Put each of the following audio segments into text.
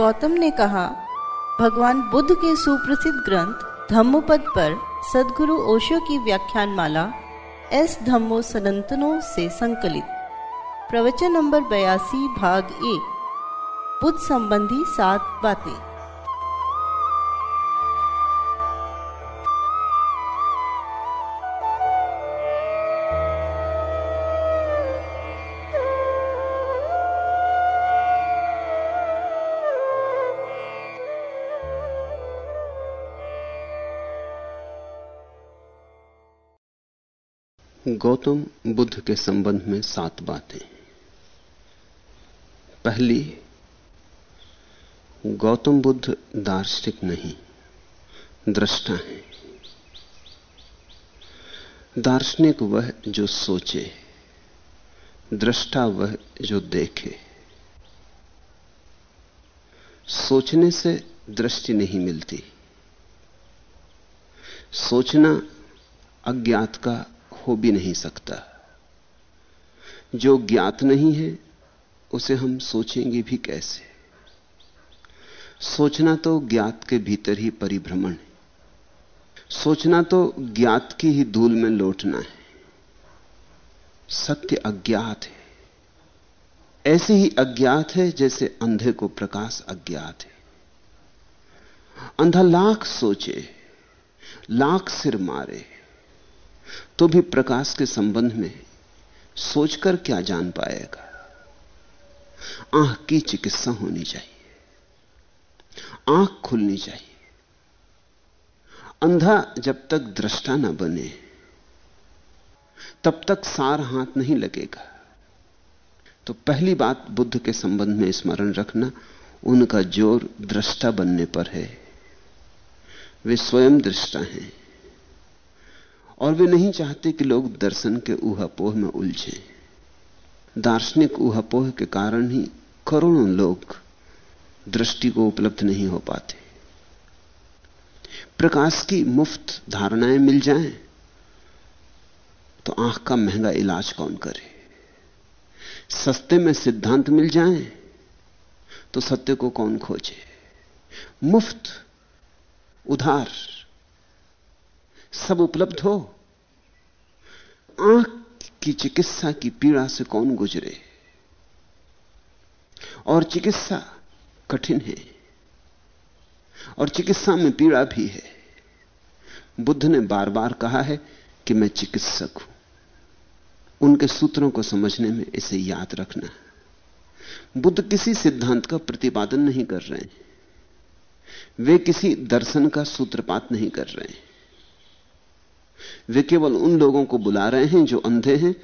गौतम ने कहा, भगवान बुद्ध के सुप्रसिद्ध ग्रंथ धम्मपद पर सदगुरु ओशो की व्याख्यान माला एस धम्मो सनंतनों से संकलित। प्रवचन नंबर बयासी भाग एक। बुद्ध संबंधी सात बातें। गौतम बुद्ध के संबंध में सात बातें पहली, गौतम बुद्ध दार्शनिक नहीं, दृष्टा है। दार्शनिक वह जो सोचे, दृष्टा वह जो देखे। सोचने से दृष्टि नहीं मिलती। सोचना अज्ञात का हो भी नहीं सकता। जो ज्ञात नहीं है, उसे हम सोचेंगे भी कैसे? सोचना तो ज्ञात के भीतर ही परिभ्रमण है। सोचना तो ज्ञात की ही धूल में लौटना है। सत्य अज्ञात है। ऐसे ही अज्ञात है जैसे अंधे को प्रकाश अज्ञात है। अंधा लाख सोचे, लाख सिर मारे। तो भी प्रकाश के संबंध में सोचकर क्या जान पाएगा? आँख की चिकित्सा होनी चाहिए। आँख खुलनी चाहिए। अंधा जब तक दृष्टा न बने, तब तक सार हाथ नहीं लगेगा। तो पहली बात बुद्ध के संबंध में स्मरण रखना, उनका ज़ोर दृष्टा बनने पर है। वे स्वयं दृष्टा हैं। और वे नहीं चाहते कि लोग दर्शन के ऊहापोह में उलझे। दार्शनिक ऊहापोह के कारण ही करोड़ों लोग दृष्टि को उपलब्ध नहीं हो पाते। प्रकाश की मुफ़्त धारणाएँ मिल जाएँ तो आँख का महँगा इलाज कौन करे? सस्ते में सिद्धांत मिल जाएँ तो सत्य को कौन खोजे? मुफ़्त, उधार सब उपलब्ध हो। आँख की चिकित्सा की पीड़ा से कौन गुजरे? और चिकित्सा कठिन है। और चिकित्सा में पीड़ा भी है। बुद्ध ने बार बार कहा है कि मैं चिकित्सक हूँ। उनके सूत्रों को समझने में इसे याद रखना। बुद्ध किसी सिद्धांत का प्रतिपादन नहीं कर रहे हैं। वे किसी दर्शन का सूत्रपात नहीं कर रहे हैं। वे केवल उन लोगों को बुला रहे हैं जो अंधे हैं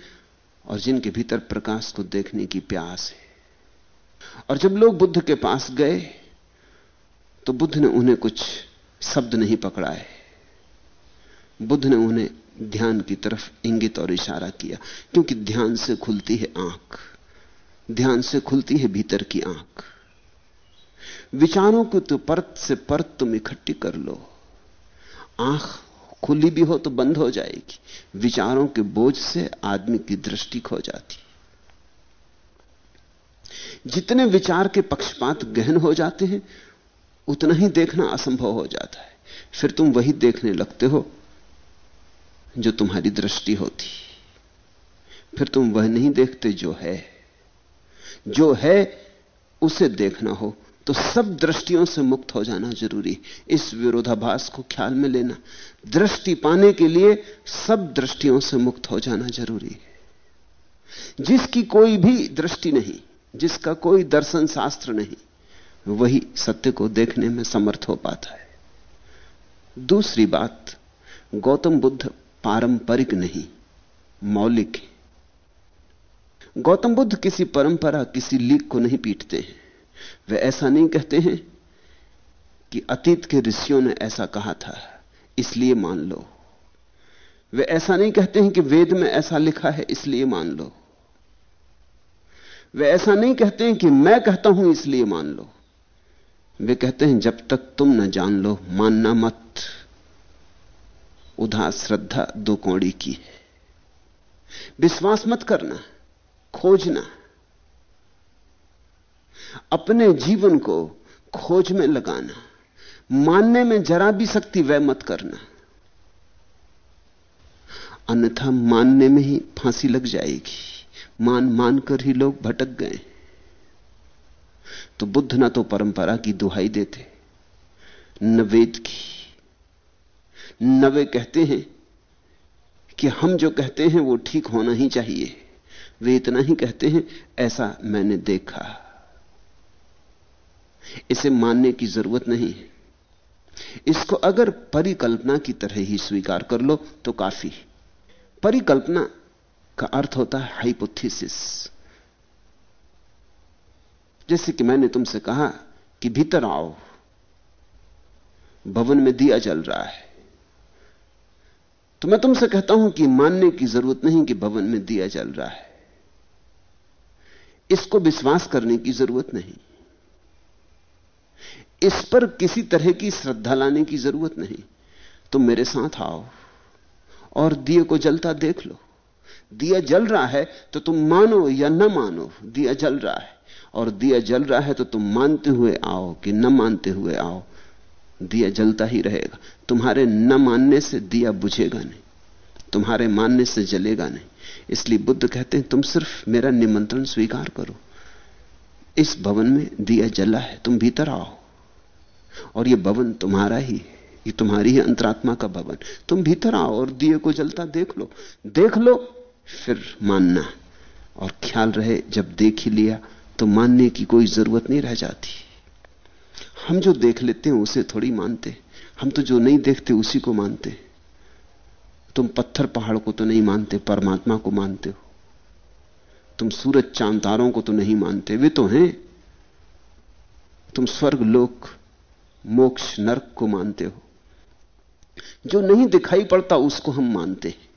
और जिनके भीतर प्रकाश को देखने की प्यास है। और जब लोग बुद्ध के पास गए तो बुद्ध ने उन्हें कुछ शब्द नहीं पकड़ाए। बुद्ध ने उन्हें ध्यान की तरफ़ इंगित और इशारा किया, क्योंकि ध्यान से खुलती है आँख। ध्यान से खुलती है भीतर की आँख। विचारों को तो परत से परत तुम इकट्ठी कर लो। आँख खुली भी हो तो बंद हो जाएगी। विचारों के बोझ से आदमी की दृष्टि खो जाती। जितने विचार के पक्षपात गहन हो जाते हैं, उतना ही देखना असंभव हो जाता है। फिर तुम वही देखने लगते हो, जो तुम्हारी दृष्टि होती। फिर तुम वह नहीं देखते जो है। जो है, उसे देखना हो। तो सब दृष्टियों से मुक्त हो जाना ज़रूरी इस विरोधाभास को ख्याल में लेना। दृष्टि पाने के लिए सब दृष्टियों से मुक्त हो जाना ज़रूरी है। जिसकी कोई भी दृष्टि नहीं, जिसका कोई दर्शन शास्त्र नहीं, वही सत्य को देखने में समर्थ हो पाता है। दूसरी बात, गौतम बुद्ध पारंपरिक नहीं, मौलिक गौतम बुद्ध किसी परंपरा, किसी लीक को नहीं पीटते हैं। वे ऐसा नहीं कहते हैं कि अतीत के ऋषियों ने ऐसा कहा था, इसलिए मान लो। वे ऐसा नहीं कहते हैं कि वेद में ऐसा लिखा है, इसलिए मान लो। वे ऐसा नहीं कहते हैं कि मैं कहता हूँ, इसलिए मान लो। वे कहते हैं, जब तक तुम न जान लो, मानना मत। उदास श्रद्धा दो कौड़ी की है। विश्वास मत करना, खोजना। अपने जीवन को खोज में लगाना, मानने में जरा भी शक्ति वह मत करना। अन्यथा मानने में ही फांसी लग जाएगी। मान मानकर ही लोग भटक गए। तो बुद्ध ना तो परंपरा की दुहाई देते, न वेद की। न वे कहते हैं कि हम जो कहते हैं वो ठीक होना ही चाहिए। वे इतना ही कहते हैं, ऐसा मैंने देखा। इसे मानने की ज़रूरत नहीं है। इसको अगर परिकल्पना की तरह ही स्वीकार कर लो तो काफ़ी। परिकल्पना का अर्थ होता है हाइपोथेसिस जैसे कि मैंने तुमसे कहा कि भीतर आओ। भवन में दिया जल रहा है। तो मैं तुमसे कहता हूँ कि मानने की ज़रूरत नहीं कि भवन में दिया जल रहा है। इसको विश्वास करने की ज़रूरत नहीं। इस पर किसी तरह की श्रद्धा लाने की ज़रूरत नहीं। तुम मेरे साथ आओ और दिए को जलता देख लो। दिया जल रहा है तो तुम मानो या न मानो, दिया जल रहा है और दिया जल रहा है तो तुम मानते हुए आओ कि न मानते हुए आओ। दिया जलता ही रहेगा। तुम्हारे न मानने से दिया बुझेगा नहीं। तुम्हारे मानने से जलेगा नहीं। इसलिए बुद्ध कहते हैं, तुम सिर्फ़ मेरा निमंत्रण स्वीकार करो। इस भवन में दिया जला है, तुम भीतर आओ। और यह भवन तुम्हारा ही है। ये तुम्हारी ही अंतरात्मा का भवन। तुम भीतर आओ और दिए को जलता देख लो। देख लो, फिर मानना। और ख्याल रहे, जब देख ही लिया तो मानने की कोई ज़रूरत नहीं रह जाती। हम जो देख लेते हैं, उसे थोड़ी मानते। हम तो जो नहीं देखते, उसी को मानते। तुम पत्थर पहाड़ को तो नहीं मानते, परमात्मा को मानते हो। तुम सूरज चाँद तारों को तो नहीं मानते। वे तो हैं। तुम स्वर्ग लोक मोक्ष नरक को मानते हो। जो नहीं दिखाई पड़ता उसको हम मानते हैं।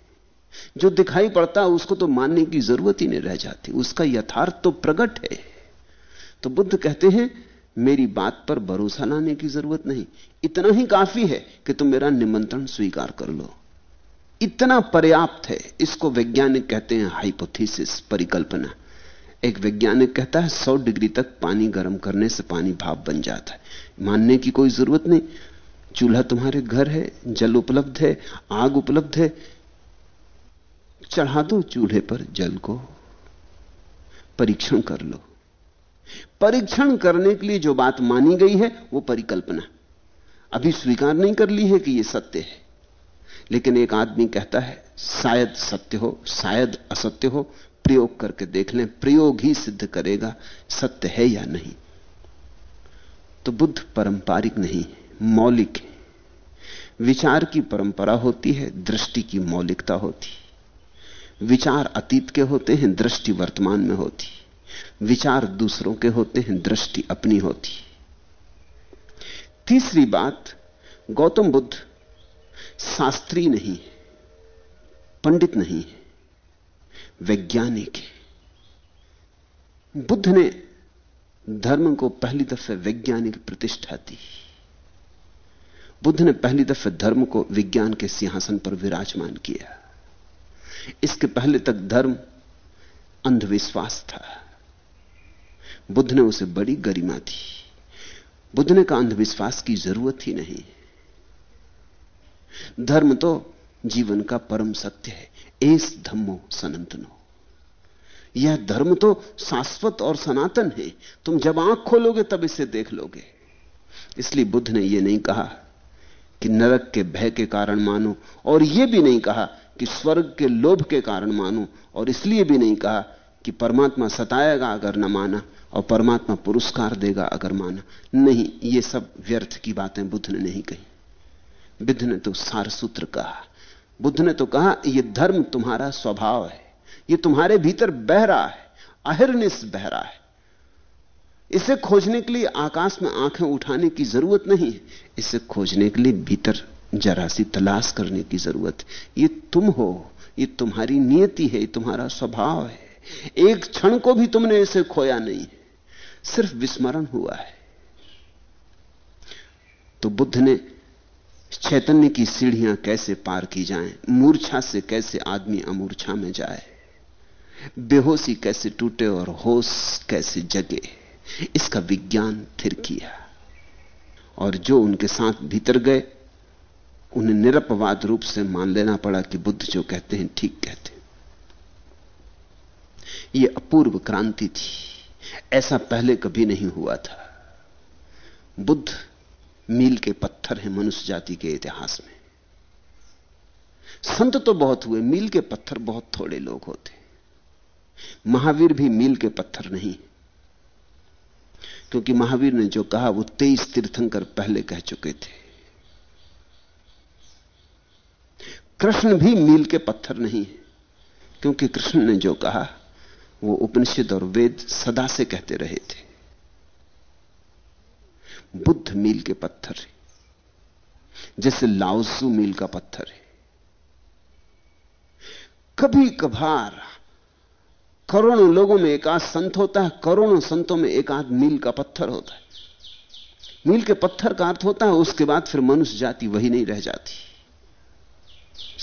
जो दिखाई पड़ता है उसको तो मानने की ज़रूरत ही नहीं रह जाती। उसका यथार्थ तो प्रकट है। तो बुद्ध कहते हैं, मेरी बात पर भरोसा लाने की ज़रूरत नहीं। इतना ही काफ़ी है कि तुम मेरा निमंत्रण स्वीकार कर लो। इतना पर्याप्त है। इसको वैज्ञानिक कहते हैं हाइपोथेसिस परिकल्पना। एक वैज्ञानिक कहता है 100 डिग्री तक पानी गर्म करने से पानी भाप बन जाता है। मानने की कोई ज़रूरत नहीं। चूल्हा तुम्हारे घर है, जल उपलब्ध है, आग उपलब्ध है। चढ़ा दो चूल्हे पर जल को। परीक्षण कर लो। परीक्षण करने के लिए जो बात मानी गई है, वो परिकल्पना। अभी स्वीकार नहीं कर ली है कि यह सत्य है। लेकिन एक आदमी कहता है, शायद सत्य हो, शायद असत्य हो प्रयोग करके देख लें, प्रयोग ही सिद्ध करेगा सत्य है या नहीं। तो बुद्ध पारंपरिक नहीं, मौलिक है। विचार की परंपरा होती है, दृष्टि की मौलिकता होती। विचार अतीत के होते हैं, दृष्टि वर्तमान में होती। विचार दूसरों के होते हैं, दृष्टि अपनी होती। तीसरी बात, गौतम बुद्ध शास्त्री नहीं है पंडित नहीं है। वैज्ञानिक है। बुद्ध ने धर्म को पहली दफे वैज्ञानिक प्रतिष्ठा दी। बुद्ध ने पहली दफे धर्म को विज्ञान के सिंहासन पर विराजमान किया। इसके पहले तक धर्म अंधविश्वास था। बुद्ध ने उसे बड़ी गरिमा दी। बुद्ध ने कहा, अंधविश्वास की ज़रूरत ही नहीं। धर्म तो जीवन का परम सत्य है। एस धम्मो सनातनो। यह धर्म तो शाश्वत और सनातन है। तुम जब आँख खोलोगे तब इसे देख लोगे। इसलिए बुद्ध ने यह नहीं कहा कि नरक के भय के कारण मानो, और यह भी नहीं कहा कि स्वर्ग के लोभ के कारण मानो, और इसलिए भी नहीं कहा कि परमात्मा सताएगा अगर न माना, और परमात्मा पुरस्कार देगा अगर माना। नहीं, ये सब व्यर्थ की बातें बुद्ध ने नहीं कही। बुद्ध ने तो सार सूत्र कहा। बुद्ध ने तो कहा यह धर्म तुम्हारा स्वभाव है। यह तुम्हारे भीतर बह रहा है। अहिर्निश बह रहा है। इसे खोजने के लिए आकाश में आँखें उठाने की ज़रूरत नहीं है। इसे खोजने के लिए भीतर जरा सी तलाश करने की ज़रूरत ये तुम हो। ये तुम्हारी नियति है। तुम्हारा स्वभाव है। एक क्षण को भी तुमने इसे खोया नहीं सिर्फ़ विस्मरण हुआ है। तो बुद्ध ने चैतन्य की सीढ़ियाँ कैसे पार की जाएँ, मूर्छा से कैसे आदमी अमूर्छा में जाए? बेहोशी कैसे टूटे और होश कैसे जगे? इसका विज्ञान थिर किया। और जो उनके साथ भीतर गए उन्हें निरपवाद रूप से मान लेना पड़ा कि बुद्ध जो कहते हैं ठीक कहते हैं। यह अपूर्व क्रांति थी। ऐसा पहले कभी नहीं हुआ था। बुद्ध मील के पत्थर हैं मनुष्य जाति के इतिहास में। संत तो बहुत हुए, मील के पत्थर बहुत थोड़े लोग होते। महावीर भी मील के पत्थर नहीं। क्योंकि महावीर ने जो कहा, वो तेईस तीर्थंकर पहले कह चुके थे। कृष्ण भी मील के पत्थर नहीं क्योंकि कृष्ण ने जो कहा, वो उपनिषद और वेद सदा से कहते रहे थे। बुद्ध मील के पत्थर है, जैसे लाउसू मील का पत्थर है। कभी कभार करोड़ों लोगों में एक आध संत होता है, करोड़ों संतों में एक आध मील का पत्थर होता है। मील के पत्थर का अर्थ होता है, उसके बाद फिर मनुष्य जाति वही नहीं रह जाती।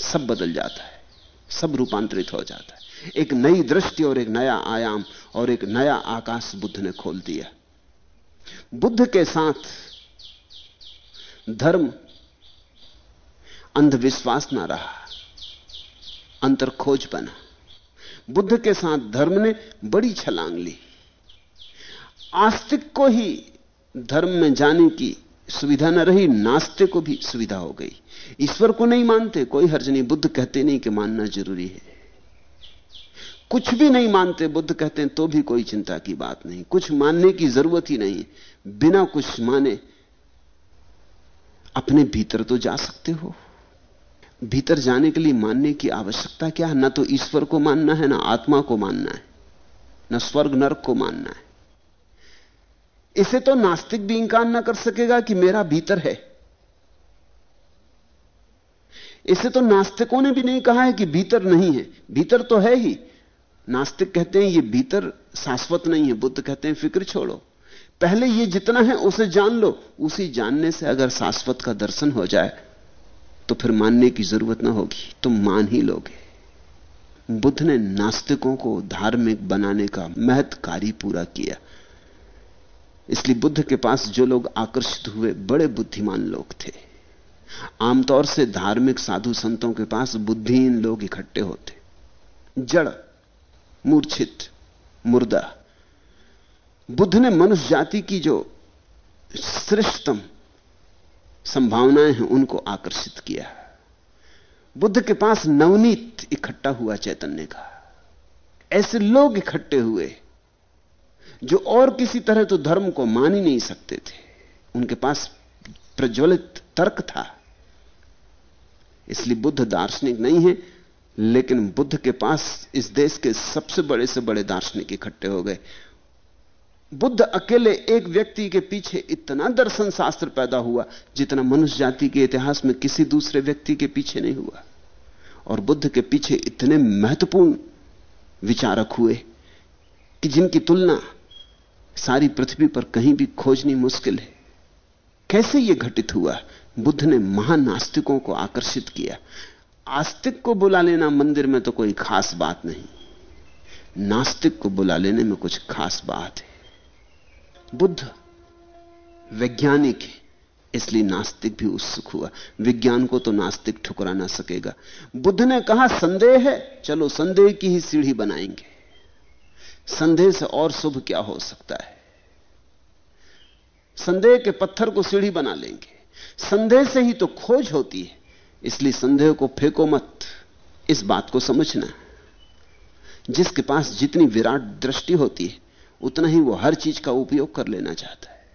सब बदल जाता है, सब रूपांतरित हो जाता है। एक नई दृष्टि और एक नया आयाम और एक नया आकाश बुद्ध ने खोल दिया। बुद्ध के साथ धर्म, अंधविश्वास ना रहा अंतर खोज बना। बुद्ध के साथ धर्म ने बड़ी छलांग ली। आस्तिक को ही धर्म में जाने की सुविधा न रही, नास्तिक को भी सुविधा हो गई। ईश्वर को नहीं मानते, कोई हर्ज नहीं। बुद्ध कहते नहीं कि मानना ज़रूरी है। कुछ भी नहीं मानते, बुद्ध कहते हैं तो भी कोई चिंता की बात नहीं। कुछ मानने की ज़रूरत ही नहीं। बिना कुछ माने अपने भीतर तो जा सकते हो। भीतर जाने के लिए मानने की आवश्यकता क्या है? ना तो ईश्वर को मानना है, ना आत्मा को मानना है, ना स्वर्ग नरक को मानना है। इसे तो नास्तिक भी इंकार ना कर सकेगा कि मेरा भीतर है। इसे तो नास्तिकों ने भी नहीं कहा है कि भीतर नहीं है। भीतर तो है ही। नास्तिक कहते हैं, ये भीतर शाश्वत नहीं है, बुद्ध कहते हैं, फ़िक्र छोड़ो। पहले ये जितना है, उसे जान लो। उसी जानने से अगर शाश्वत का दर्शन हो जाए तो फिर मानने की ज़रूरत ना होगी। तुम मान ही लोगे। बुद्ध ने नास्तिकों को धार्मिक बनाने का महत्व कार्य पूरा किया। इसलिए बुद्ध के पास जो लोग आकर्षित हुए, बड़े बुद्धिमान लोग थे। आमतौर से धार्मिक साधु संतों के पास बुद्धिहीन लोग इकट्ठे होते। जड़ मूर्छित, मुर्दा। बुद्ध ने मनुष्य जाति की जो श्रेष्ठतम संभावनाएँ हैं, उनको आकर्षित किया। बुद्ध के पास नवनीत इकट्ठा हुआ चैतन्य का। ऐसे लोग इकट्ठे हुए, जो और किसी तरह तो धर्म को मान ही नहीं सकते थे। उनके पास प्रज्वलित तर्क था। इसलिए बुद्ध दार्शनिक नहीं है। लेकिन बुद्ध के पास इस देश के सबसे बड़े से बड़े दार्शनिक इकट्ठे हो गए। बुद्ध अकेले एक व्यक्ति के पीछे इतना दर्शन शास्त्र पैदा हुआ, जितना मनुष्य जाति के इतिहास में किसी दूसरे व्यक्ति के पीछे नहीं हुआ। और बुद्ध के पीछे इतने महत्वपूर्ण विचारक हुए कि जिनकी तुलना सारी पृथ्वी पर कहीं भी खोजनी मुश्किल है। कैसे यह घटित हुआ? बुद्ध ने महानास्तिकों को आकर्षित किया। आस्तिक को बुला लेना मंदिर में तो कोई खास बात नहीं। नास्तिक को बुला लेने में कुछ खास बात है। बुद्ध वैज्ञानिक है, इसलिए नास्तिक भी उत्सुक हुआ। विज्ञान को तो नास्तिक ठुकरा ना सकेगा। बुद्ध ने कहा, संदेह है, चलो संदेह की ही सीढ़ी बनाएँगे। संदेह से और शुभ क्या हो सकता है? संदेह के पत्थर को सीढ़ी बना लेंगे। संदेह से ही तो खोज होती है। इसलिए संदेह को फेंको मत। इस बात को समझना। जिसके पास जितनी विराट दृष्टि होती है, उतना ही वो हर चीज़ का उपयोग कर लेना चाहता है।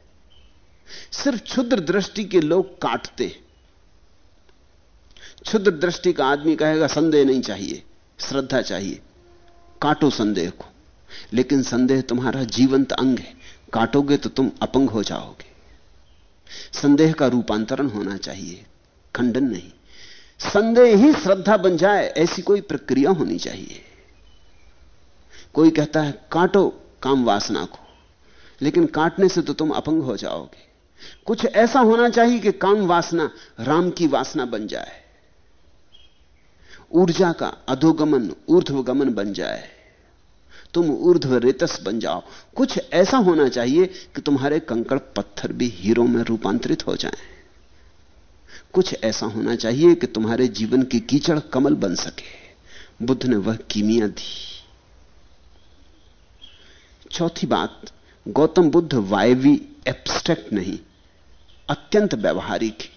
सिर्फ़ क्षुद्र दृष्टि के लोग काटते। क्षुद्र दृष्टि का आदमी कहेगा, संदेह नहीं चाहिए, श्रद्धा चाहिए, काटो संदेह को। लेकिन संदेह तुम्हारा जीवंत अंग है। काटोगे तो तुम अपंग हो जाओगे। संदेह का रूपांतरण होना चाहिए, खंडन नहीं। संदेह ही श्रद्धा बन जाए, ऐसी कोई प्रक्रिया होनी चाहिए। कोई कहता है, काटो काम वासना को, लेकिन काटने से तो तुम अपंग हो जाओगे। कुछ ऐसा होना चाहिए कि काम वासना, राम की वासना बन जाए। ऊर्जा का अधोगमन, ऊर्ध्वगमन बन जाए। तुम ऊर्ध्व रेतस बन जाओ। कुछ ऐसा होना चाहिए कि तुम्हारे कंकड़ पत्थर भी हीरो में रूपांतरित हो जाएँ। कुछ ऐसा होना चाहिए कि तुम्हारे जीवन की कीचड़ कमल बन सके। बुद्ध ने वह कीमिया दी। चौथी बात, गौतम बुद्ध वायवी एब्स्ट्रैक्ट नहीं, अत्यंत व्यवहारिक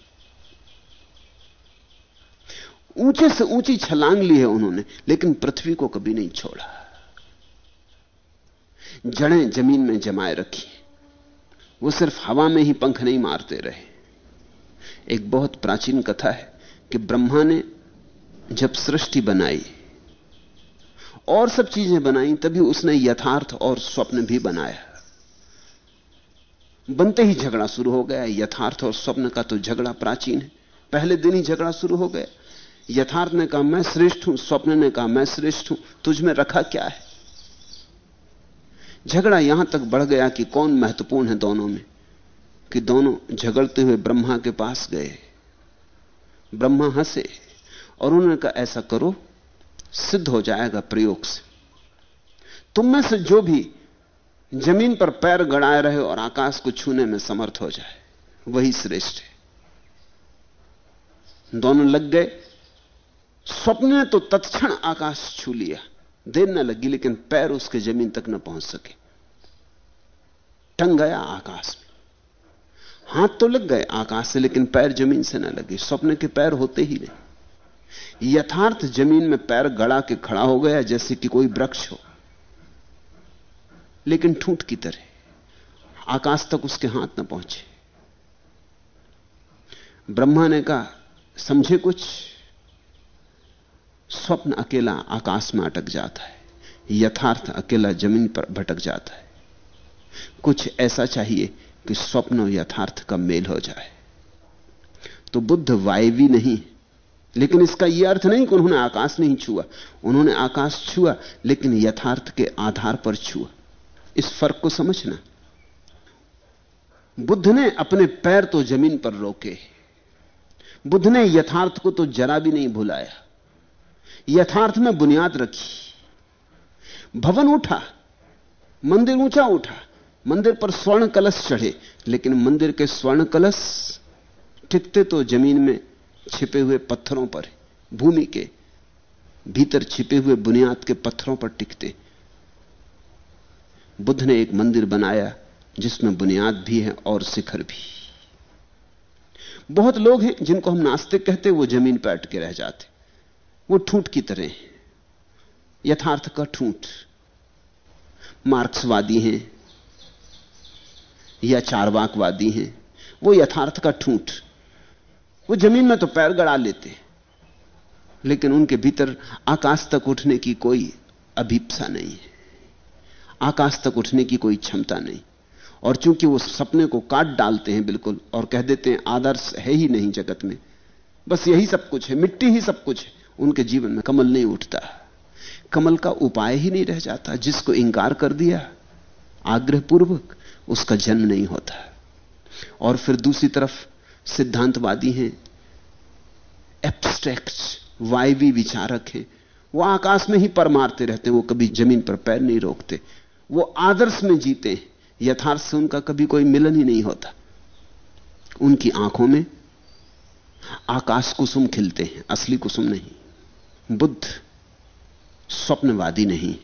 ऊँचे से ऊँची छलांग ली है उन्होंने, लेकिन पृथ्वी को कभी नहीं छोड़ा। जड़ें ज़मीन में जमाए रखी वो सिर्फ़ हवा में ही पंख नहीं मारते रहे। एक बहुत प्राचीन कथा है कि ब्रह्मा ने जब सृष्टि बनाई और सब चीज़ें बनाई, तभी उसने यथार्थ और स्वप्न भी बनाया। बनते ही झगड़ा शुरू हो गया। यथार्थ और स्वप्न का तो झगड़ा प्राचीन है। पहले दिन ही झगड़ा शुरू हो गया। यथार्थ ने कहा, मैं श्रेष्ठ हूँ। स्वप्न ने कहा, मैं श्रेष्ठ हूँ। तुझ में रखा क्या है? झगड़ा यहाँ तक बढ़ गया कि कौन महत्वपूर्ण है दोनों में। कि दोनों झगड़ते हुए ब्रह्मा के पास गए। ब्रह्मा हंसे और उन्होंने कहा, ऐसा करो, सिद्ध हो जाएगा प्रयोग से। तुम में से जो भी ज़मीन पर पैर गड़ाए रहे और आकाश को छूने में समर्थ हो जाए, वही श्रेष्ठ है। दोनों लग गए। स्वप्न ने तो तत्क्षण आकाश छू लिया। देर न लगी, लेकिन पैर उसके ज़मीन तक न पहुँच सके। टंग गया आकाश में। हाथ तो लग गए आकाश से, लेकिन पैर ज़मीन से ना लगे। स्वप्न के पैर होते ही नहीं। यथार्थ ज़मीन में पैर गड़ा के खड़ा हो गया, जैसे कि कोई वृक्ष हो। लेकिन ठूंठ की तरह, आकाश तक उसके हाथ ना पहुँचे। ब्रह्मा ने कहा, समझे कुछ? स्वप्न अकेला आकाश में अटक जाता है। यथार्थ अकेला ज़मीन पर भटक जाता है। कुछ ऐसा चाहिए कि स्वप्न यथार्थ का मेल हो जाए। तो बुद्ध वायवी नहीं, लेकिन इसका यह अर्थ नहीं कि उन्होंने आकाश नहीं छुआ। उन्होंने आकाश छुआ, लेकिन यथार्थ के आधार पर छुआ। इस फ़र्क को समझना। बुद्ध ने अपने पैर तो ज़मीन पर रोके। बुद्ध ने यथार्थ को तो जरा भी नहीं भुलाया। यथार्थ में बुनियाद रखी। भवन उठा, मंदिर ऊँचा उठा। मंदिर पर स्वर्ण कलश चढ़े, लेकिन मंदिर के स्वर्ण कलश टिकते तो ज़मीन में छिपे हुए पत्थरों पर, भूमि के भीतर छिपे हुए बुनियाद के पत्थरों पर टिकते। बुद्ध ने एक मंदिर बनाया, जिसमें बुनियाद भी है और शिखर भी। बहुत लोग हैं जिनको हम नास्तिक कहते वो ज़मीन पर अटके रह जाते। वो ठूंठ की तरह यथार्थ का ठूंठ। मार्क्सवादी हैं। या चारवाकवादी हैं। वो यथार्थ का ठूंठ। वो ज़मीन में तो पैर गड़ा लेते। लेकिन उनके भीतर आकाश तक उठने की कोई अभीपसा नहीं है। आकाश तक उठने की कोई क्षमता नहीं। और चूँकि वो सपने को काट डालते हैं बिल्कुल, और कह देते हैं आदर्श है ही नहीं जगत में, बस यही सब कुछ है, मिट्टी ही सब कुछ है, उनके जीवन में कमल नहीं उठता। कमल का उपाय ही नहीं रह जाता। जिसको इंकार कर दिया, आग्रहपूर्वक उसका जन्म नहीं होता। और फिर दूसरी तरफ़ सिद्धांतवादी हैं एब्स्ट्रैक्ट वायवी विचारक हैं। वो आकाश में ही पर मारते रहते हैं, वो कभी ज़मीन पर पैर नहीं रोकते। वो आदर्श में जीते हैं, यथार्थ से उनका कभी कोई मिलन ही नहीं होता। उनकी आँखों में आकाश कुसुम खिलते हैं, असली कुसुम नहीं। बुद्ध स्वप्नवादी नहीं,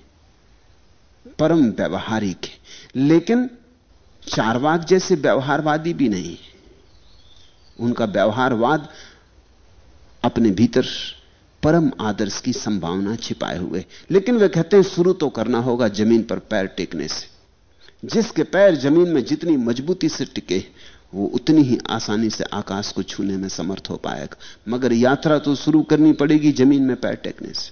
परम व्यवहारिक है। लेकिन चारवाक जैसे व्यवहारवादी भी नहीं। उनका व्यवहारवाद अपने भीतर परम आदर्श की संभावना छिपाए हुए। लेकिन वे कहते हैं, शुरू तो करना होगा ज़मीन पर पैर टेकने से। जिसके पैर ज़मीन में जितनी मजबूती से टिके, वो उतनी ही आसानी से आकाश को छूने में समर्थ हो पाएगा। मगर यात्रा तो शुरू करनी पड़ेगी ज़मीन में पैर टेकने से।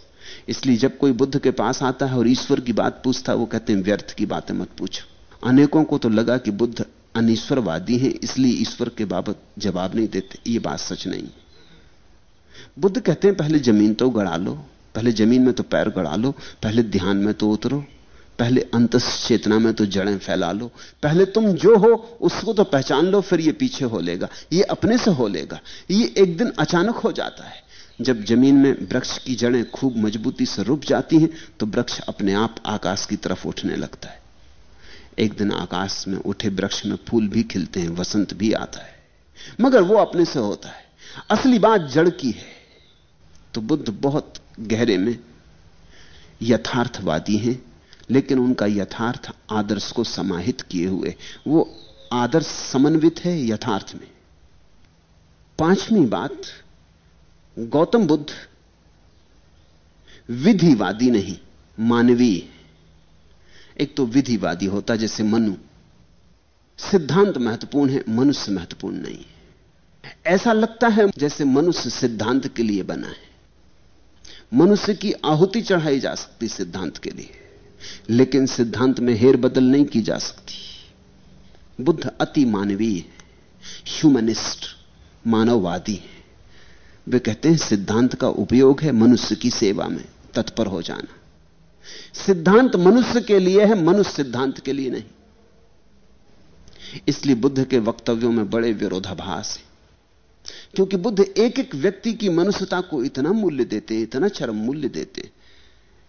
इसलिए जब कोई बुद्ध के पास आता है और ईश्वर की बात पूछता है, वो कहते हैं, व्यर्थ की बातें मत पूछो। अनेकों को तो लगा कि बुद्ध अनिश्वरवादी हैं, इसलिए ईश्वर के बाबत जवाब नहीं देते। ये बात सच नहीं। बुद्ध कहते हैं, पहले ज़मीन तो गड़ा लो, पहले ज़मीन में तो पैर गड़ा लो, पहले ध्यान में तो उतरो, पहले अंत चेतना में तो जड़ें फैला लो, पहले तुम जो हो उसको तो पहचान लो, फिर ये पीछे हो लेगा, ये अपने से हो लेगा। ये एक दिन अचानक हो जाता है। जब ज़मीन में वृक्ष की जड़ें खूब मजबूती से रुक जाती हैं तो वृक्ष अपने आप आकाश की तरफ़ उठने लगता है। एक दिन आकाश में उठे वृक्ष में फूल भी खिलते हैं, वसंत भी आता है। मगर वो अपने से होता है। असली बात जड़ की है। तो बुद्ध बहुत गहरे में यथार्थवादी हैं, लेकिन उनका यथार्थ आदर्श को समाहित किए हुए, वो आदर्श समन्वित है यथार्थ में। पांचवी बात, गौतम बुद्ध विधिवादी नहीं, मानवीय। एक तो विधिवादी होता जैसे मनु। सिद्धांत महत्वपूर्ण है, मनुष्य महत्वपूर्ण नहीं है। ऐसा लगता है जैसे मनुष्य सिद्धांत के लिए बना है। मनुष्य की आहुति चढ़ाई जा सकती सिद्धांत के लिए, लेकिन सिद्धांत में हेर बदल नहीं की जा सकती। बुद्ध अति मानवीय है ह्यूमनिस्ट मानववादी है। वे कहते हैं सिद्धांत का उपयोग है मनुष्य की सेवा में तत्पर हो जाना। सिद्धांत मनुष्य के लिए है, मनुष्य सिद्धांत के लिए नहीं। इसलिए बुद्ध के वक्तव्यों में बड़े विरोधाभास है। क्योंकि बुद्ध एक एक व्यक्ति की मनुष्यता को इतना मूल्य देते इतना चरम मूल्य देते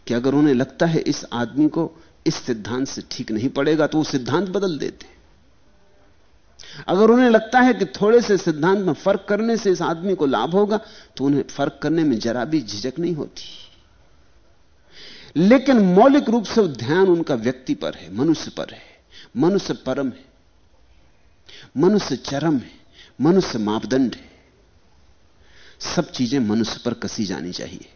कि अगर उन्हें लगता है इस आदमी को इस सिद्धांत से ठीक नहीं पड़ेगा तो वो सिद्धांत बदल देते अगर उन्हें लगता है कि थोड़े से सिद्धांत में फ़र्क करने से इस आदमी को लाभ होगा तो उन्हें फ़र्क करने में जरा भी झिझक नहीं होती। लेकिन मौलिक रूप से ध्यान उनका व्यक्ति पर है, मनुष्य पर है। मनुष्य परम है, मनुष्य चरम है, मनुष्य मापदंड है। सब चीज़ें मनुष्य पर कसी जानी चाहिए।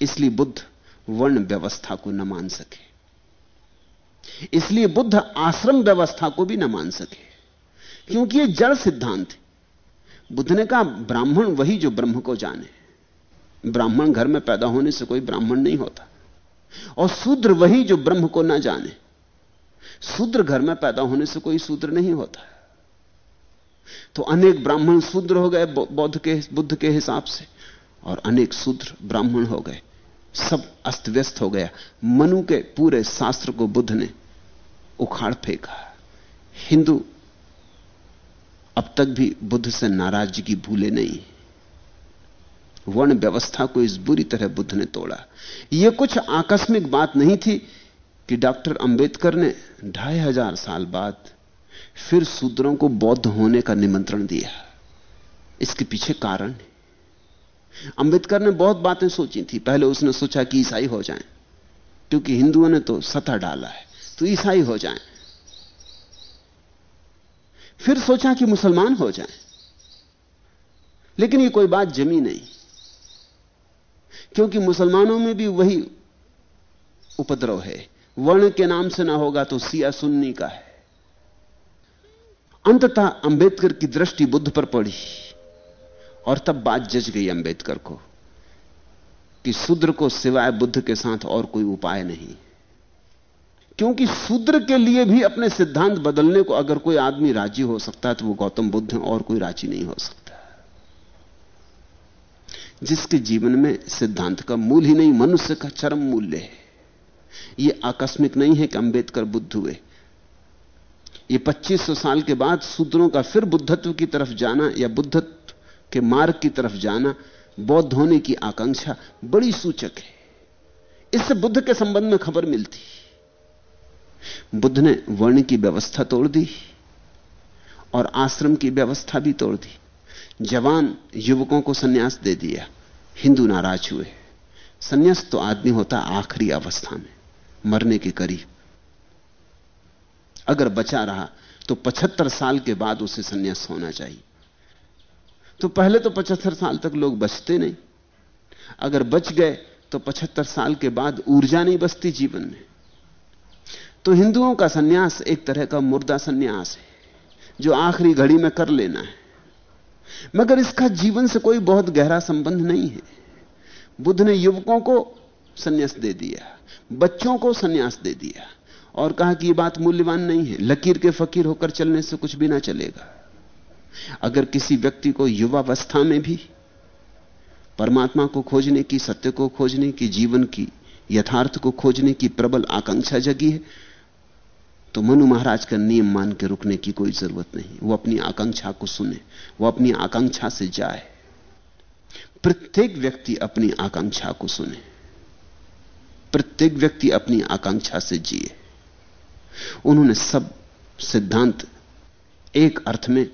इसलिए बुद्ध वर्ण व्यवस्था को न मान सके। इसलिए बुद्ध आश्रम व्यवस्था को भी न मान सके। क्योंकि यह जड़ सिद्धांत है। बुद्ध ने कहा, ब्राह्मण वही जो ब्रह्म को जाने। ब्राह्मण घर में पैदा होने से कोई ब्राह्मण नहीं होता। और शूद्र वही जो ब्रह्म को ना जाने। शूद्र घर में पैदा होने से कोई शूद्र नहीं होता। तो अनेक ब्राह्मण शूद्र हो गए बौद्ध के, बुद्ध के हिसाब से, और अनेक शूद्र ब्राह्मण हो गए। सब अस्त व्यस्त हो गया। मनु के पूरे शास्त्र को बुद्ध ने उखाड़ फेंका। हिंदू अब तक भी बुद्ध से नाराज़गी भूले नहीं। वर्ण व्यवस्था को इस बुरी तरह बुद्ध ने तोड़ा। यह कुछ आकस्मिक बात नहीं थी कि डॉक्टर अंबेडकर ने ढाई हज़ार साल बाद फिर शूद्रों को बौद्ध होने का निमंत्रण दिया। इसके पीछे कारण अंबेडकर ने बहुत बातें सोची थी। पहले उसने सोचा कि ईसाई हो जाएँ, क्योंकि हिंदुओं ने तो सता डाला है तो ईसाई हो जाएँ। फिर सोचा कि मुसलमान हो जाएँ। लेकिन ये कोई बात जमी नहीं। क्योंकि मुसलमानों में भी वही उपद्रव है। वर्ण के नाम से ना होगा तो सिया सुन्नी का है। अंततः अंबेडकर की दृष्टि बुद्ध पर पड़ी और तब बात जज गई अंबेडकर को कि शूद्र को सिवाय बुद्ध के साथ और कोई उपाय नहीं। क्योंकि शूद्र के लिए भी अपने सिद्धांत बदलने को अगर कोई आदमी राज़ी हो सकता है तो वो गौतम बुद्ध और कोई राज़ी नहीं हो सकता। जिसके जीवन में सिद्धांत का मूल ही नहीं, मनुष्य का चरम मूल्य है। यह आकस्मिक नहीं है कि अंबेडकर बुद्ध हुए। ये 2500 साल के बाद सूत्रों का फिर बुद्धत्व की तरफ़ जाना या बुद्धत्व के मार्ग की तरफ़ जाना, बौद्ध होने की आकांक्षा बड़ी सूचक है। इससे बुद्ध के संबंध में खबर मिलती। बुद्ध ने वर्ण की व्यवस्था तोड़ दी और आश्रम की व्यवस्था भी तोड़ दी। जवान युवकों को सन्यास दे दिया। हिंदू नाराज़ हुए। सन्यास तो आदमी होता आखिरी अवस्था में, मरने के करीब। अगर बचा रहा तो 75 साल के बाद उसे सन्यास होना चाहिए। तो पहले तो 75 साल तक लोग बचते नहीं। अगर बच गए तो 75 साल के बाद ऊर्जा नहीं बचती जीवन में। तो हिंदुओं का सन्यास एक तरह का मुर्दा सन्यास है, जो आखिरी घड़ी में कर लेना है। मगर इसका जीवन से कोई बहुत गहरा संबंध नहीं है। बुद्ध ने युवकों को सन्यास दे दिया, बच्चों को सन्यास दे दिया और कहा कि यह बात मूल्यवान नहीं है, लकीर के फकीर होकर चलने से कुछ भी ना चलेगा। अगर किसी व्यक्ति को युवावस्था में भी परमात्मा को खोजने की, सत्य को खोजने की, जीवन की, यथार्थ को खोजने की प्रबल आकांक्षा जगी है तो मनु महाराज का नियम मान के रुकने की कोई ज़रूरत नहीं। वो अपनी आकांक्षा को सुने, वो अपनी आकांक्षा से जाए। प्रत्येक व्यक्ति अपनी आकांक्षा को सुने। प्रत्येक व्यक्ति अपनी आकांक्षा से जिए। उन्होंने सब सिद्धांत एक अर्थ में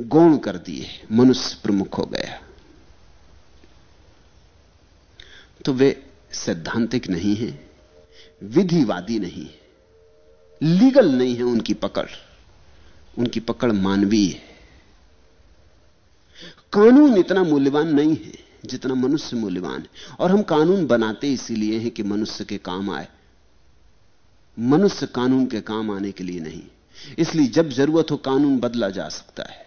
गौण कर दिए। मनुष्य प्रमुख हो गया। तो वे सैद्धांतिक नहीं है, विधिवादी नहीं है। लीगल नहीं है उनकी पकड़। उनकी पकड़ मानवीय है। कानून इतना मूल्यवान नहीं है जितना मनुष्य मूल्यवान है। और हम कानून बनाते इसीलिए हैं कि मनुष्य के काम आए। मनुष्य कानून के काम आने के लिए नहीं। इसलिए जब ज़रूरत हो, कानून बदला जा सकता है।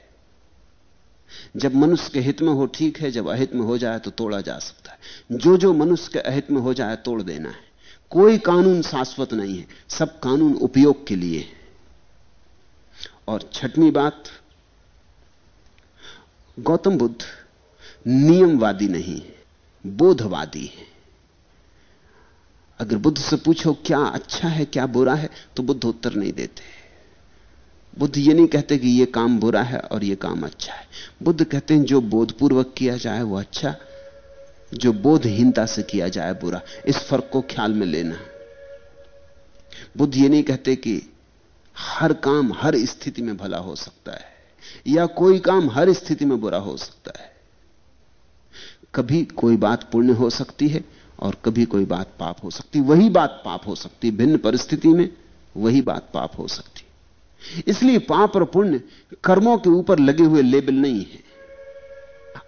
जब मनुष्य के हित में हो, ठीक है। जब अहित में हो जाए तो तोड़ा जा सकता है। जो जो मनुष्य के अहित में हो जाए, तोड़ देना है। कोई कानून शाश्वत नहीं है। सब कानून उपयोग के लिए और छठवीं बात, गौतम बुद्ध नियमवादी नहीं बोधवादी है। अगर बुद्ध से पूछो, क्या अच्छा है, क्या बुरा है तो बुद्ध उत्तर नहीं देते। बुद्ध ये नहीं कहते कि ये काम बुरा है और ये काम अच्छा है। बुद्ध कहते हैं, जो बोधपूर्वक किया जाए, वो अच्छा जो बोधहीनता से किया जाए बुरा, इस फ़र्क को ख्याल में लेना। बुद्ध ये नहीं कहते कि हर काम हर स्थिति में भला हो सकता है, या कोई काम हर स्थिति में बुरा हो सकता है। कभी कोई बात पुण्य हो सकती है और कभी कोई बात पाप हो सकती, वही बात पाप हो सकती, भिन्न परिस्थिति में वही बात पाप हो सकती। इसलिए पाप और पुण्य कर्मों के ऊपर लगे हुए लेबल नहीं है।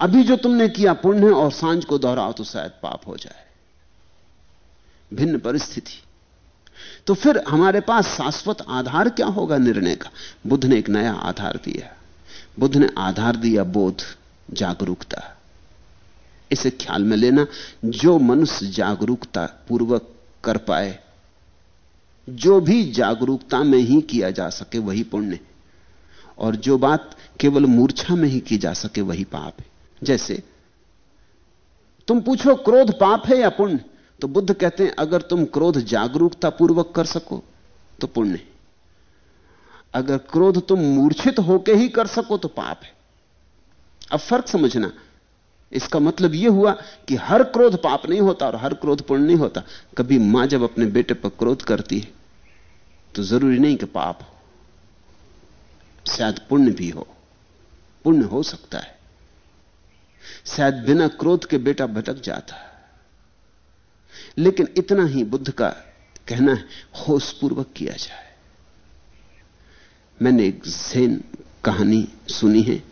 अभी जो तुमने किया पुण्य और साँझ को दोहराओ तो शायद पाप हो जाए। भिन्न परिस्थिति। तो फिर हमारे पास शाश्वत आधार क्या होगा निर्णय का? बुद्ध ने एक नया आधार दिया। बुद्ध ने आधार दिया बोध, जागरूकता। इसे ख्याल में लेना, जो मनुष्य जागरूकता पूर्वक कर पाए, जो भी जागरूकता में ही किया जा सके वही पुण्य, और जो बात केवल मूर्छा में ही की जा सके वही पाप है। जैसे, तुम पूछो क्रोध पाप है या पुण्य? तो बुद्ध कहते हैं, अगर तुम क्रोध जागरूकता पूर्वक कर सको तो पुण्य अगर क्रोध तुम मूर्छित होकर ही कर सको तो पाप है। अब फ़र्क समझना, इसका मतलब यह हुआ कि हर क्रोध पाप नहीं होता और हर क्रोध पुण्य नहीं होता। कभी माँ जब अपने बेटे पर क्रोध करती है तो ज़रूरी नहीं कि पाप हो, शायद पुण्य भी हो। पुण्य हो सकता है। शायद बिना क्रोध के बेटा भटक जाता लेकिन इतना ही बुद्ध का कहना है, होशपूर्वक किया जाए। मैंने एक जैन कहानी सुनी है।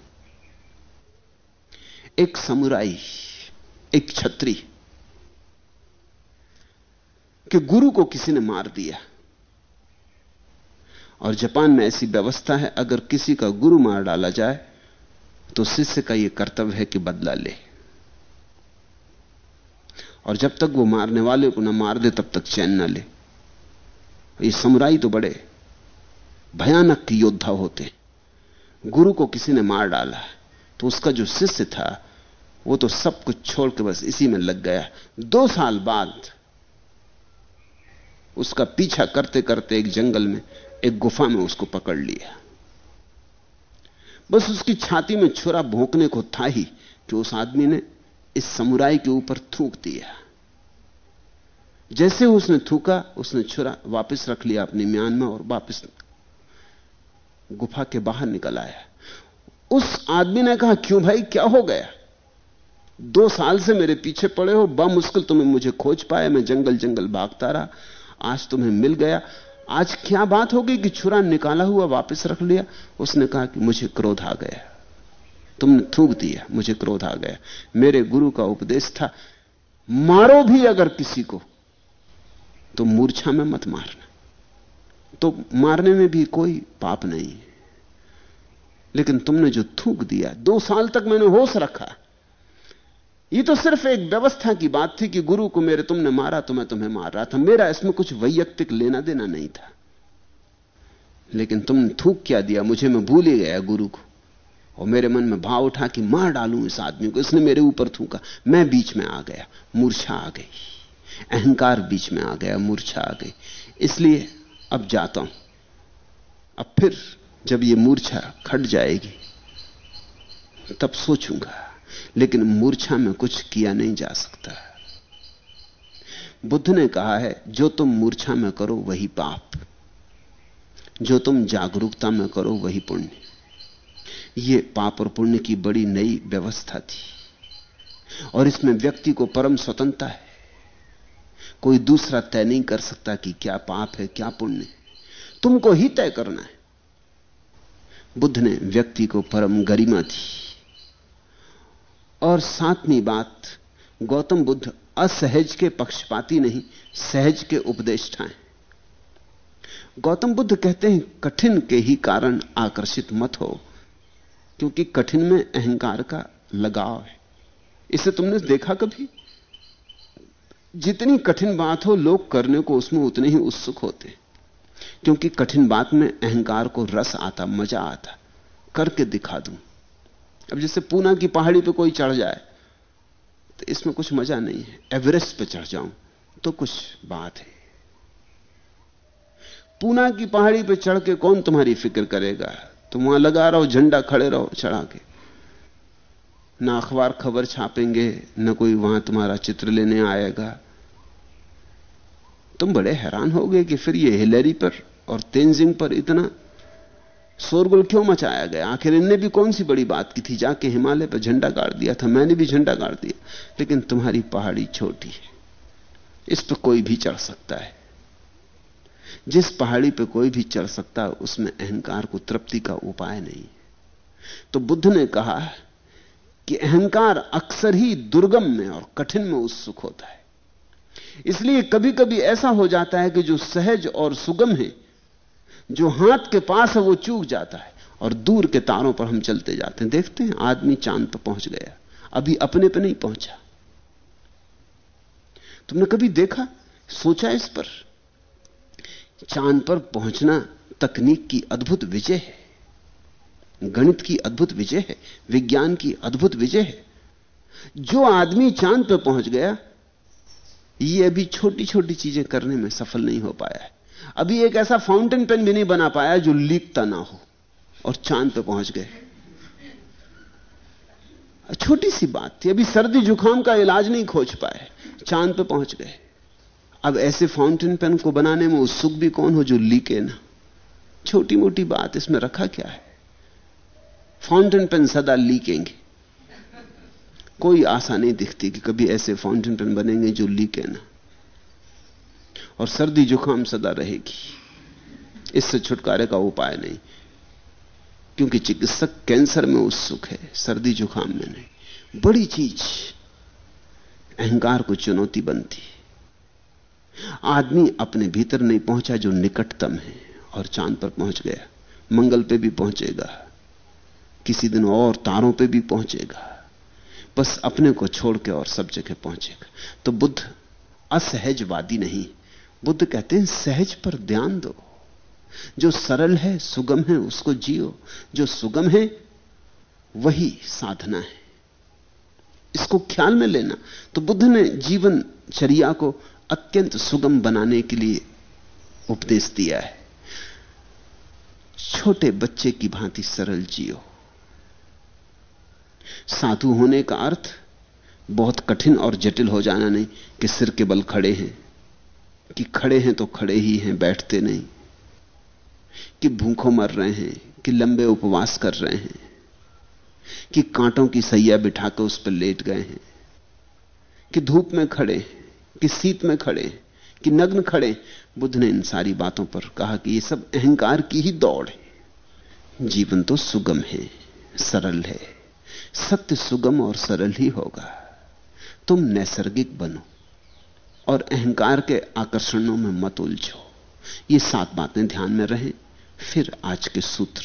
एक समुराई, एक छत्री के गुरु को किसी ने मार दिया। और जापान में ऐसी व्यवस्था है, अगर किसी का गुरु मार डाला जाए तो शिष्य का यह कर्तव्य है कि बदला ले। और जब तक वो मारने वाले को ना मार दे, तब तक चैन ना ले। ये समुराई तो बड़े भयानक योद्धा होते गुरु को किसी ने मार डाला तो उसका जो शिष्य था, वो तो सब कुछ छोड़ के बस इसी में लग गया। दो साल बाद उसका पीछा करते करते एक जंगल में, एक गुफा में उसको पकड़ लिया। बस उसकी छाती में छुरा भोंकने को था ही कि उस आदमी ने इस समुराई के ऊपर थूक दिया। जैसे उसने थूका, उसने छुरा वापस रख लिया अपनी म्यान में और वापस गुफा के बाहर निकल आया। उस आदमी ने कहा, क्यों भाई, क्या हो गया? दो साल से मेरे पीछे पड़े हो मुश्किल तुम्हें मुझे खोज पाए मैं जंगल जंगल भागता रहा, आज तुम्हें मिल गया आज क्या बात होगी कि छुरा निकाला हुआ वापस रख लिया? उसने कहा कि मुझे क्रोध आ गया। तुमने थूक दिया, मुझे क्रोध आ गया। मेरे गुरु का उपदेश था, मारो भी अगर किसी को तो मूर्छा में मत मारना। तो मारने में भी कोई पाप नहीं है। लेकिन तुमने जो थूक दिया, दो साल तक मैंने होश रखा। ये तो सिर्फ़ एक व्यवस्था की बात थी कि गुरु को मेरे तुमने मारा तो मैं तुम्हें मार रहा था। मेरा इसमें कुछ वैयक्तिक लेना देना नहीं था। लेकिन तुमने थूक क्या दिया? मुझे मैं भूल ही गया गुरु को। और मेरे मन में भाव उठा कि मार डालूं इस आदमी को। इसने मेरे ऊपर थूका। मैं बीच में आ गया। मूर्छा आ गई। अहंकार बीच में आ गया। मूर्छा आ गई। इसलिए अब जाता हूँ। अब फिर जब ये मूर्छा खट जाएगी, तब सोचूँगा। लेकिन मूर्छा में कुछ किया नहीं जा सकता बुद्ध ने कहा है, जो तुम मूर्छा में करो वही पाप। जो तुम जागरूकता में करो वही पुण्य। ये पाप और पुण्य की बड़ी नई व्यवस्था थी। और इसमें व्यक्ति को परम स्वतंत्रता है। कोई दूसरा तय नहीं कर सकता कि क्या पाप है, क्या पुण्य तुमको ही तय करना है। बुद्ध ने व्यक्ति को परम गरिमा दी। और सातवीं बात, गौतम बुद्ध असहज के पक्षपाती नहीं, सहज के उपदेष्टा हैं। गौतम बुद्ध कहते हैं, कठिन के ही कारण आकर्षित मत हो, क्योंकि कठिन में अहंकार का लगाव है। इसे तुमने देखा कभी? जितनी कठिन बात हो, लोग करने को उसमें उतने ही उत्सुक होते हैं, क्योंकि कठिन बात में अहंकार को रस आता, मज़ा आता, करके दिखा दूँ। अब जैसे पूना की पहाड़ी पे कोई चढ़ जाए तो इसमें कुछ मज़ा नहीं है। एवरेस्ट पे चढ़ जाऊँ तो कुछ बात है। पूना की पहाड़ी पे चढ़ के कौन तुम्हारी फ़िक्र करेगा? तुम वहाँ लगा रहो, झंडा खड़े रहो, चढ़ा के। ना अखबार खबर छापेंगे, न कोई वहाँ तुम्हारा चित्र लेने आएगा। तुम बड़े हैरान हो गए कि फिर ये हिलेरी पर और तेंजिंग पर इतना शोरगुल क्यों मचाया गया? आखिर इनने भी कौन सी बड़ी बात की थी? जाके हिमालय पर झंडा गाड़ दिया था। मैंने भी झंडा गाड़ दिया। लेकिन तुम्हारी पहाड़ी छोटी है। इस पर कोई भी चढ़ सकता है। जिस पहाड़ी पर कोई भी चढ़ सकता है, उसमें अहंकार को तृप्ति का उपाय नहीं तो बुद्ध ने कहा कि अहंकार अक्सर ही दुर्गम में और कठिन में उत्सुक होता है। इसलिए कभी कभी ऐसा हो जाता है कि जो सहज और सुगम है जो हाथ के पास है, वो चूक जाता है और दूर के तारों पर हम चलते जाते हैं। देखते हैं, आदमी चाँद पर पहुँच गया, अभी अपने पे नहीं पहुँचा। तुमने कभी देखा, सोचा इस पर? चाँद पर पहुँचना तकनीक की अद्भुत विजय है, गणित की अद्भुत विजय है, विज्ञान की अद्भुत विजय है। जो आदमी चाँद पर पहुँच गया, ये अभी छोटी छोटी चीज़ें करने में सफल नहीं हो पाया है। अभी एक ऐसा फाउंटेन पेन भी नहीं बना पाया जो लीकता ना हो। और चाँद पे पहुँच गए। छोटी सी बात थी, अभी सर्दी जुकाम का इलाज नहीं खोज पाए। चाँद पे पहुँच गए। अब ऐसे फाउंटेन पेन को बनाने में उत्सुक भी कौन हो जो लीके ना? छोटी मोटी बात, इसमें रखा क्या है? फाउंटेन पेन सदा लीकेंगे। कोई आशा नहीं दिखती कि कभी ऐसे फाउंटेन पेन बनेंगे जो लीके ना। और सर्दी जुकाम सदा रहेगी। इससे छुटकारे का उपाय नहीं, क्योंकि चिकित्सक कैंसर में उत्सुक है, सर्दी जुकाम में नहीं। बड़ी चीज़, अहंकार को चुनौती बनती आदमी अपने भीतर नहीं पहुँचा जो निकटतम है, और चाँद पर पहुँच गया, मंगल पे भी पहुंचेगा, किसी दिन और तारों पे भी पहुंचेगा, बस अपने को छोड़ के और सब जगह पहुंचेगा। तो बुद्ध असहजवादी नहीं बुद्ध कहते हैं, सहज पर ध्यान दो। जो सरल है, सुगम है, उसको जियो। जो सुगम है, वही साधना है। इसको ख्याल में लेना। तो बुद्ध ने जीवन चर्या को अत्यंत सुगम बनाने के लिए उपदेश दिया है। छोटे बच्चे की भांति सरल जियो। साधु होने का अर्थ, बहुत कठिन और जटिल हो जाना नहीं कि सिर के बल खड़े हैं। कि खड़े हैं तो खड़े ही हैं, बैठते नहीं। कि भूखों मर रहे हैं, कि लंबे उपवास कर रहे हैं। कि कांटों की सैया बिठाकर उस पर लेट गए हैं। कि धूप में खड़े कि शीत में खड़े कि नग्न खड़े बुद्ध ने इन सारी बातों पर कहा कि ये सब अहंकार की ही दौड़ है। जीवन तो सुगम है, सरल है। सत्य सुगम और सरल ही होगा। तुम नैसर्गिक बनो। और अहंकार के आकर्षणों में मत उलझो। ये सात बातें ध्यान में रहें, फिर आज के सूत्र।